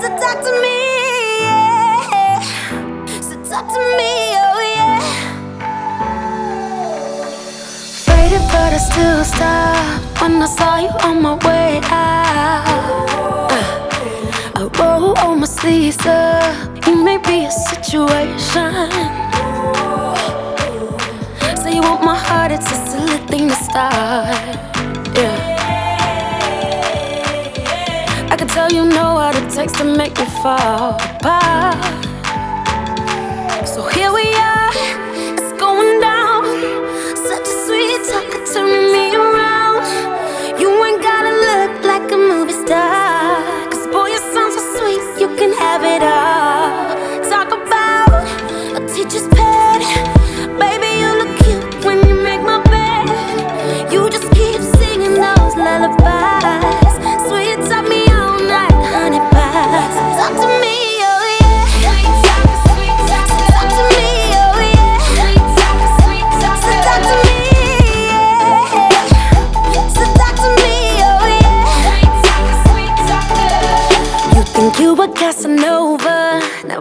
So talk to me, yeah. So talk to me, oh yeah. Faded, but I still stop when I saw you on my way out. Uh, I roll all my sleeves up. You may be a situation. So you want my heart? It's just a little thing to start. could tell you know what it takes to make me fall apart. So here we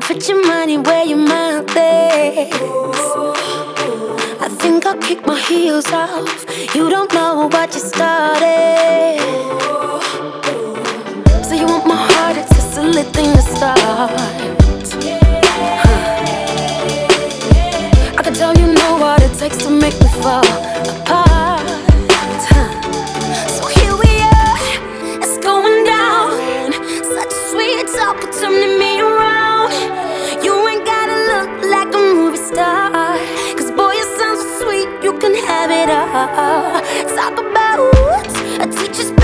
Put your money where your mouth is. I think I'll kick my heels off. You don't know what you started. have it all. Talk about a teacher's.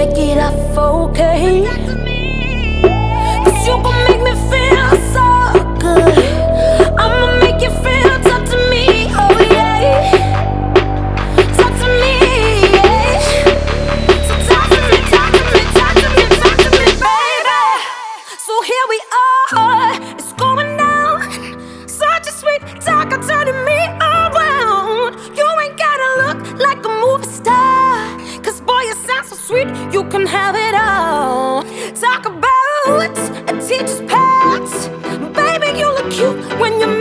shake it off, okay? sweet, you can have it all. Talk about a teacher's pet. Baby, you look cute when you're.